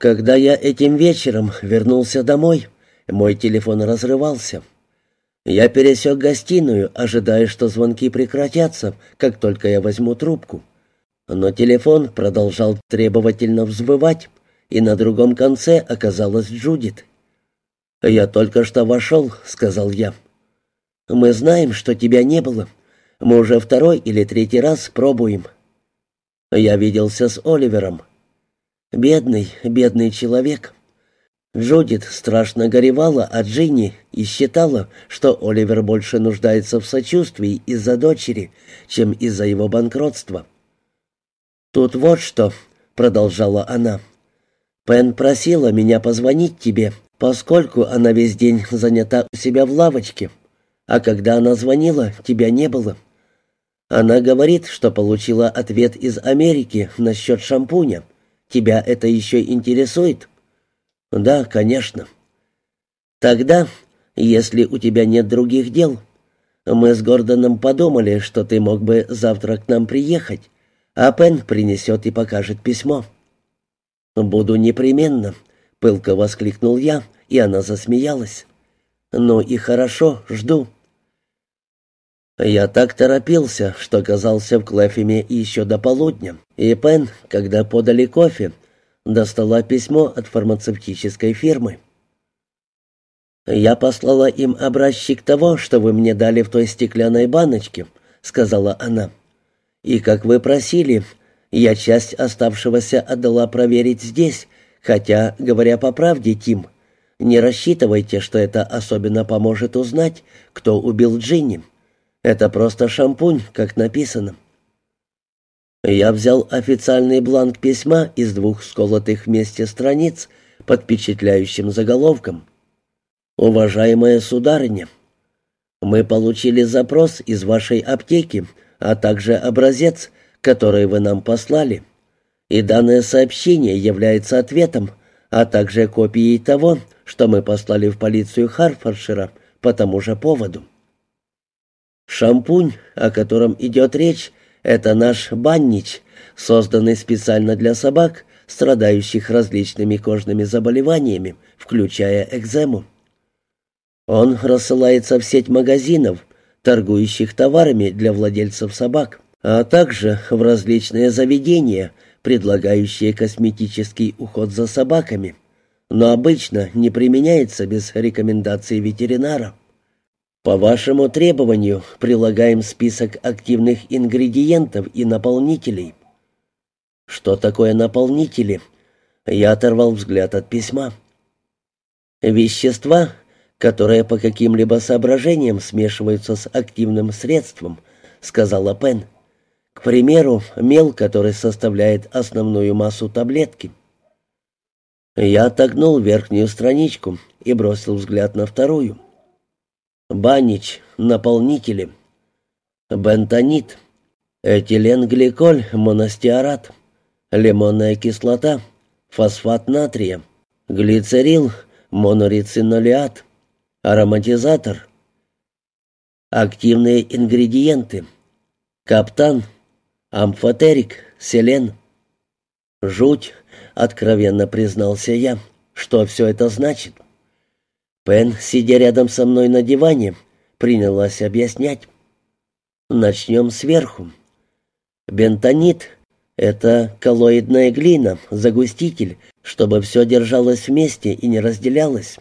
Когда я этим вечером вернулся домой, мой телефон разрывался. Я пересек гостиную, ожидая, что звонки прекратятся, как только я возьму трубку. Но телефон продолжал требовательно взвывать, и на другом конце оказалась Джудит. «Я только что вошел», — сказал я. «Мы знаем, что тебя не было. Мы уже второй или третий раз пробуем». Я виделся с Оливером. Бедный, бедный человек. Джудит страшно горевала от Джинни и считала, что Оливер больше нуждается в сочувствии из-за дочери, чем из-за его банкротства. «Тут вот что», — продолжала она. «Пен просила меня позвонить тебе, поскольку она весь день занята у себя в лавочке, а когда она звонила, тебя не было». Она говорит, что получила ответ из Америки насчет шампуня. Тебя это еще интересует? Да, конечно. Тогда, если у тебя нет других дел, мы с Гордоном подумали, что ты мог бы завтра к нам приехать, а Пен принесет и покажет письмо. Буду непременно, пылко воскликнул я, и она засмеялась. Ну и хорошо, жду. Я так торопился, что оказался в Клэфеме еще до полудня, и Пен, когда подали кофе, достала письмо от фармацевтической фирмы. «Я послала им образчик того, что вы мне дали в той стеклянной баночке», — сказала она. «И, как вы просили, я часть оставшегося отдала проверить здесь, хотя, говоря по правде, Тим, не рассчитывайте, что это особенно поможет узнать, кто убил Джинни. Это просто шампунь, как написано. Я взял официальный бланк письма из двух сколотых вместе страниц под впечатляющим заголовком. «Уважаемая сударыня, мы получили запрос из вашей аптеки, а также образец, который вы нам послали, и данное сообщение является ответом, а также копией того, что мы послали в полицию Харфордшира по тому же поводу. Шампунь, о котором идет речь, это наш баннич, созданный специально для собак, страдающих различными кожными заболеваниями, включая экзему. Он рассылается в сеть магазинов, торгующих товарами для владельцев собак, а также в различные заведения, предлагающие косметический уход за собаками, но обычно не применяется без рекомендации ветеринара. По вашему требованию прилагаем список активных ингредиентов и наполнителей. Что такое наполнители? Я оторвал взгляд от письма. Вещества, которые по каким-либо соображениям смешиваются с активным средством, сказала Пен. К примеру, мел, который составляет основную массу таблетки. Я отогнул верхнюю страничку и бросил взгляд на вторую. Банич, наполнители. Бентонит. Этиленгликоль, монастиарат. Лимонная кислота. Фосфат натрия. Глицерил, монорицинолиат. Ароматизатор. Активные ингредиенты. Каптан. Амфотерик. Селен. Жуть, откровенно признался я. Что все это значит? — Пен, сидя рядом со мной на диване, принялась объяснять. Начнем сверху. Бентонит — это коллоидная глина, загуститель, чтобы все держалось вместе и не разделялось.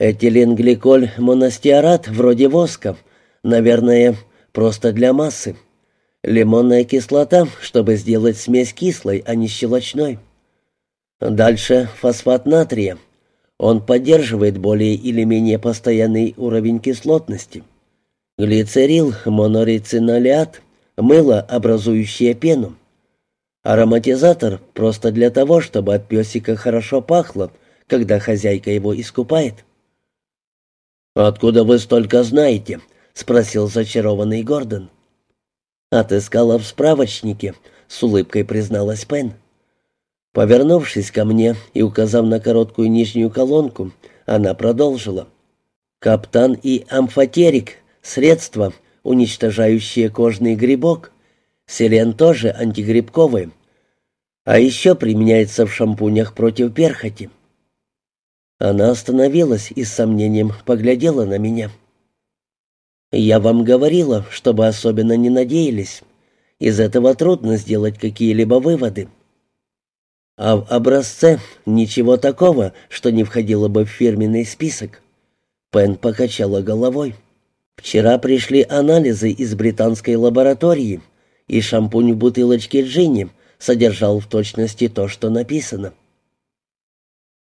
Этиленгликоль монастиарат вроде воска, наверное, просто для массы. Лимонная кислота, чтобы сделать смесь кислой, а не щелочной. Дальше фосфат натрия — он поддерживает более или менее постоянный уровень кислотности. Глицерил, монорицинолиат, мыло, образующее пену. Ароматизатор просто для того, чтобы от песика хорошо пахло, когда хозяйка его искупает. «Откуда вы столько знаете?» — спросил зачарованный Гордон. «Отыскала в справочнике», — с улыбкой призналась Пен. Повернувшись ко мне и указав на короткую нижнюю колонку, она продолжила. «Каптан и амфотерик — средства, уничтожающие кожный грибок. Селен тоже антигрибковый. А еще применяется в шампунях против перхоти. Она остановилась и с сомнением поглядела на меня. «Я вам говорила, чтобы особенно не надеялись. Из этого трудно сделать какие-либо выводы. А в образце ничего такого, что не входило бы в фирменный список». Пен покачала головой. «Вчера пришли анализы из британской лаборатории, и шампунь в бутылочке Джинни содержал в точности то, что написано».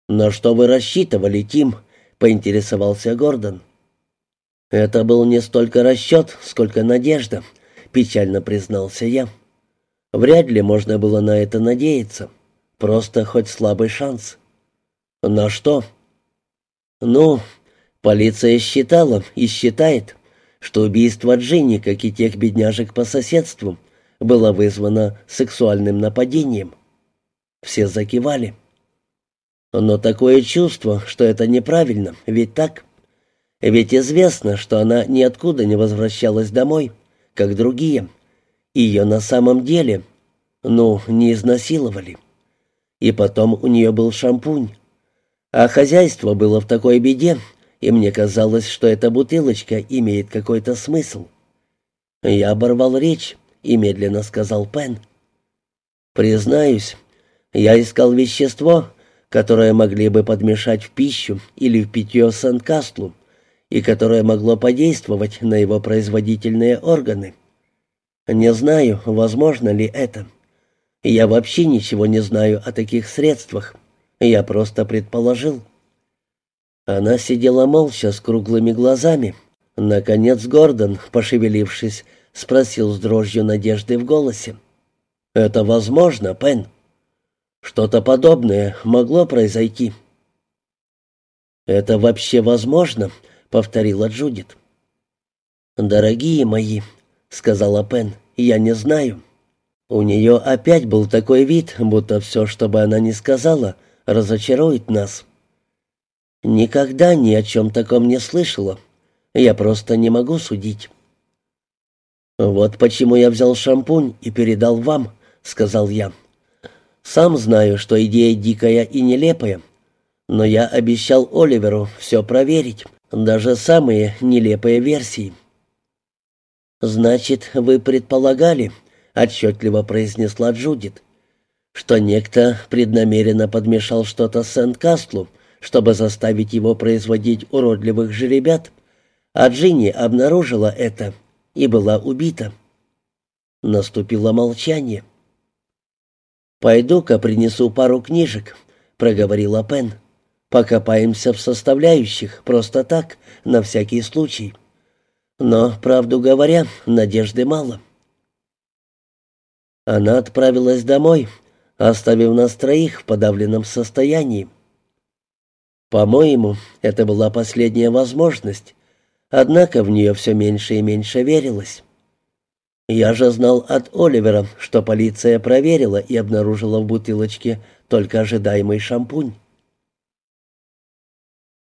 «На что вы рассчитывали, Тим?» — поинтересовался Гордон. «Это был не столько расчет, сколько надежда», — печально признался я. «Вряд ли можно было на это надеяться. Просто хоть слабый шанс». «На что?» «Ну, полиция считала и считает, что убийство Джинни, как и тех бедняжек по соседству, было вызвано сексуальным нападением». Все закивали. Но такое чувство, что это неправильно, ведь так? Ведь известно, что она ниоткуда не возвращалась домой, как другие. Ее на самом деле, ну, не изнасиловали. И потом у нее был шампунь. А хозяйство было в такой беде, и мне казалось, что эта бутылочка имеет какой-то смысл. Я оборвал речь и медленно сказал Пен. «Признаюсь, я искал вещество, которое могли бы подмешать в пищу или в питье Сент-Кастлу, и которое могло подействовать на его производительные органы. Не знаю, возможно ли это. Я вообще ничего не знаю о таких средствах. Я просто предположил. Она сидела молча с круглыми глазами. Наконец Гордон, пошевелившись, спросил с дрожью надежды в голосе. «Это возможно, Пен?» Что-то подобное могло произойти. «Это вообще возможно?» — повторила Джудит. «Дорогие мои», — сказала Пен, — «я не знаю». У нее опять был такой вид, будто все, что бы она ни сказала, разочарует нас. Никогда ни о чем таком не слышала. Я просто не могу судить. «Вот почему я взял шампунь и передал вам», — сказал я. Сам знаю, что идея дикая и нелепая, но я обещал Оливеру все проверить, даже самые нелепые версии. «Значит, вы предполагали», — отчетливо произнесла Джудит, «что некто преднамеренно подмешал что-то Сент-Кастлу, чтобы заставить его производить уродливых жеребят, а Джинни обнаружила это и была убита». Наступило молчание. «Пойду-ка принесу пару книжек», — проговорила Пен. «Покопаемся в составляющих, просто так, на всякий случай. Но, правду говоря, надежды мало». Она отправилась домой, оставив нас троих в подавленном состоянии. По-моему, это была последняя возможность, однако в нее все меньше и меньше верилось. Я же знал от Оливера, что полиция проверила и обнаружила в бутылочке только ожидаемый шампунь.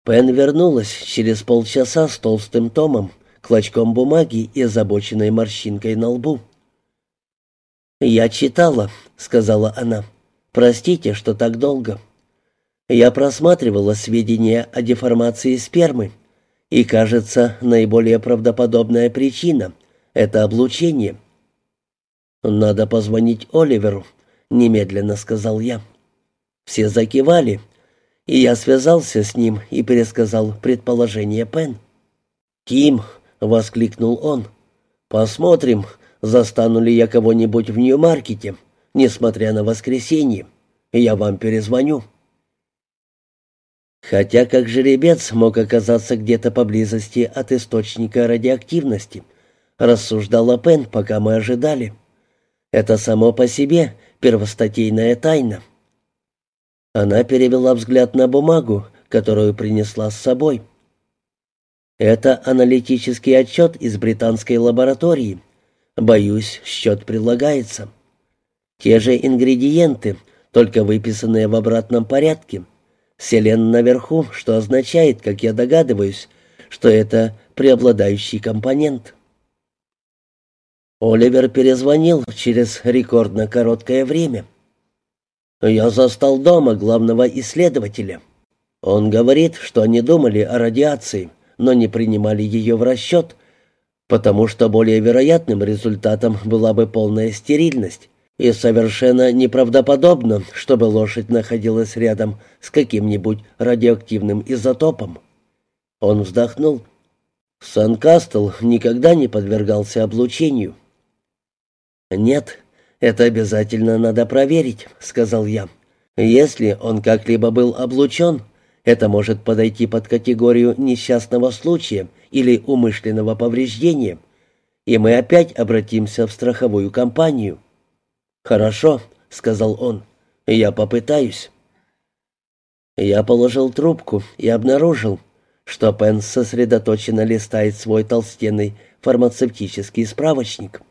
Пен вернулась через полчаса с толстым томом, клочком бумаги и озабоченной морщинкой на лбу. «Я читала», — сказала она. «Простите, что так долго. Я просматривала сведения о деформации спермы, и, кажется, наиболее правдоподобная причина — это облучение. «Надо позвонить Оливеру», — немедленно сказал я. Все закивали, и я связался с ним и пересказал предположение Пен. «Тим», — воскликнул он, — «посмотрим, застану ли я кого-нибудь в Нью-Маркете, несмотря на воскресенье. Я вам перезвоню». Хотя как жеребец мог оказаться где-то поблизости от источника радиоактивности —— рассуждала Пен, пока мы ожидали. «Это само по себе первостатейная тайна». Она перевела взгляд на бумагу, которую принесла с собой. «Это аналитический отчет из британской лаборатории. Боюсь, счет прилагается. Те же ингредиенты, только выписанные в обратном порядке. Селен наверху, что означает, как я догадываюсь, что это преобладающий компонент». Оливер перезвонил через рекордно короткое время. Я застал дома главного исследователя. Он говорит, что они думали о радиации, но не принимали ее в расчет, потому что более вероятным результатом была бы полная стерильность, и совершенно неправдоподобно, чтобы лошадь находилась рядом с каким-нибудь радиоактивным изотопом. Он вздохнул. Сан-Кастл никогда не подвергался облучению. «Нет, это обязательно надо проверить», — сказал я. «Если он как-либо был облучен, это может подойти под категорию несчастного случая или умышленного повреждения, и мы опять обратимся в страховую компанию». «Хорошо», — сказал он, — «я попытаюсь». Я положил трубку и обнаружил, что Пен сосредоточенно листает свой толстенный фармацевтический справочник.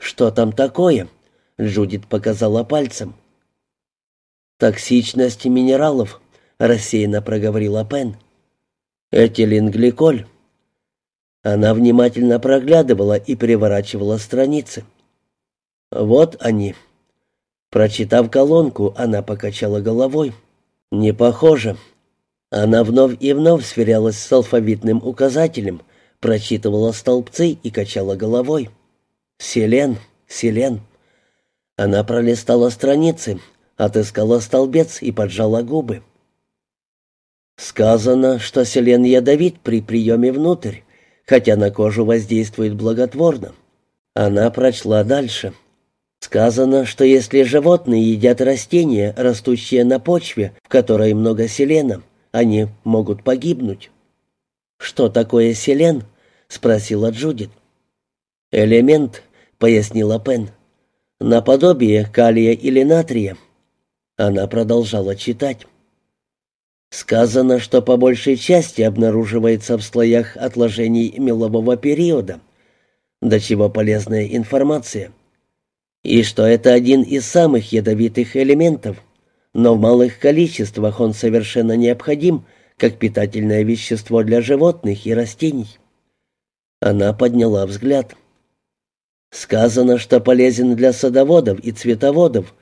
«Что там такое?» — Джудит показала пальцем. «Токсичность минералов», — рассеянно проговорила Пен. «Этиленгликоль». Она внимательно проглядывала и переворачивала страницы. «Вот они». Прочитав колонку, она покачала головой. «Не похоже». Она вновь и вновь сверялась с алфавитным указателем, прочитывала столбцы и качала головой. «Селен, Селен». Она пролистала страницы, отыскала столбец и поджала губы. Сказано, что селен ядовит при приеме внутрь, хотя на кожу воздействует благотворно. Она прочла дальше. Сказано, что если животные едят растения, растущие на почве, в которой много селена, они могут погибнуть. «Что такое селен?» — спросила Джудит. «Элемент, — пояснила Пен. «Наподобие калия или натрия». Она продолжала читать. Сказано, что по большей части обнаруживается в слоях отложений мелового периода, до чего полезная информация, и что это один из самых ядовитых элементов, но в малых количествах он совершенно необходим как питательное вещество для животных и растений. Она подняла взгляд. Сказано, что полезен для садоводов и цветоводов,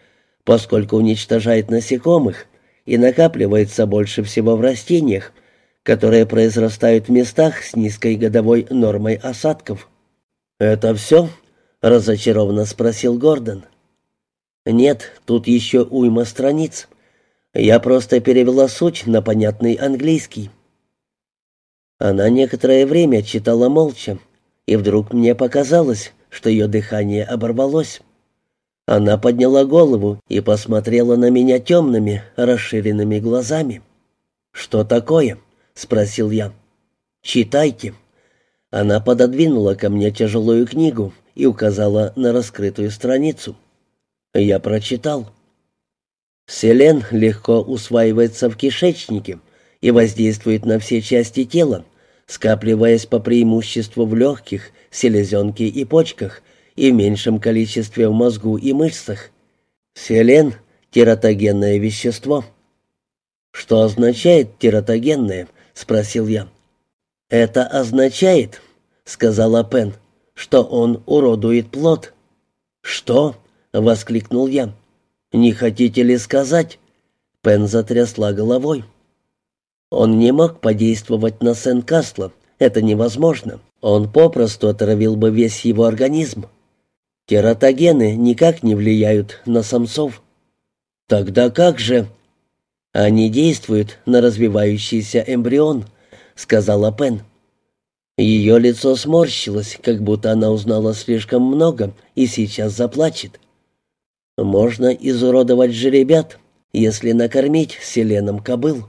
поскольку уничтожает насекомых и накапливается больше всего в растениях, которые произрастают в местах с низкой годовой нормой осадков. «Это все?» — разочарованно спросил Гордон. «Нет, тут еще уйма страниц. Я просто перевела суть на понятный английский». Она некоторое время читала молча, и вдруг мне показалось, что ее дыхание оборвалось. Она подняла голову и посмотрела на меня темными, расширенными глазами. «Что такое?» — спросил я. «Читайте». Она пододвинула ко мне тяжелую книгу и указала на раскрытую страницу. Я прочитал. Селен легко усваивается в кишечнике и воздействует на все части тела, скапливаясь по преимуществу в легких, селезенке и почках и меньшем количестве в мозгу и мышцах. Селен – тератогенное вещество. «Что означает тератогенное?» – спросил я. «Это означает», — сказала Пен, — «что он уродует плод». «Что?» — воскликнул я. «Не хотите ли сказать?» Пен затрясла головой. Он не мог подействовать на Сен-Кастла. Это невозможно. Он попросту отравил бы весь его организм. Тератогены никак не влияют на самцов. Тогда как же? Они действуют на развивающийся эмбрион, сказала Пен. Ее лицо сморщилось, как будто она узнала слишком много и сейчас заплачет. Можно изуродовать жеребят, если накормить селеном кобыл.